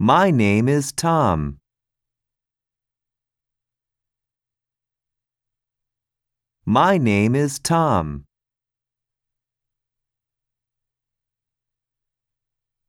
My name is Tom. My name is Tom.